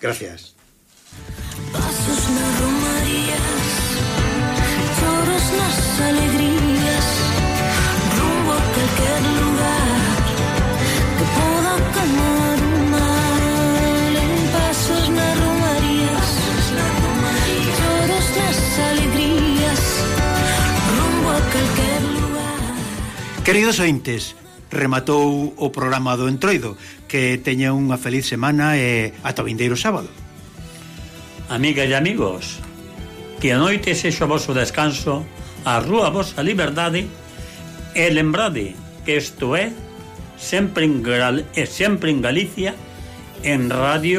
Gracias. Pasos nas romarías, choros nas alegrías, rumbo a calquer lugar que poda calmar o mal. En pasos nas romarías, choros nas alegrías, rumbo a calquer lugar. Queridos ointes, rematou o programa do Entroido. Que teña unha feliz semana e ata o vindeiro sábado. Amigas e amigos, que a noite sexa o vosso descanso, a rúa vosa liberdade e lembrade que isto é sempre en, Gal e sempre en Galicia en Radio